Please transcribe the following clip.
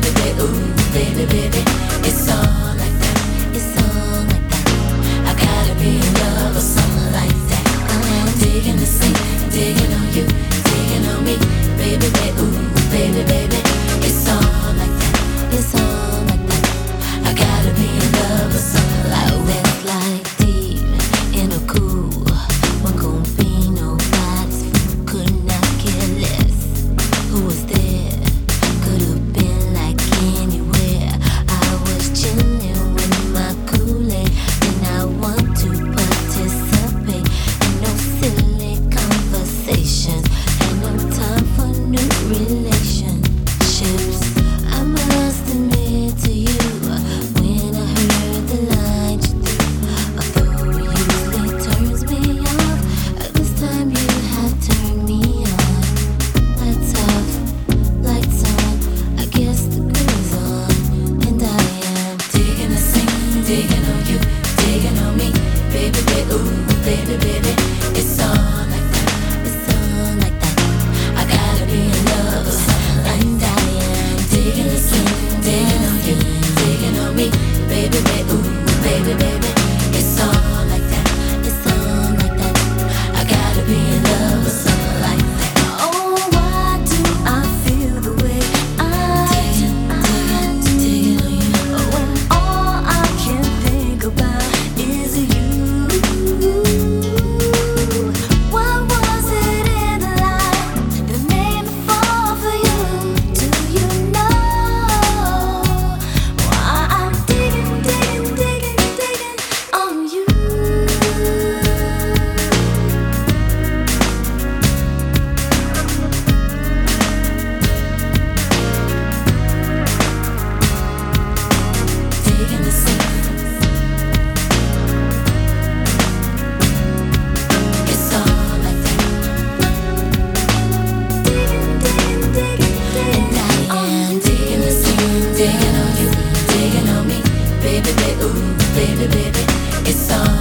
baby, baby, ooh, baby, baby. baby, baby, it's on.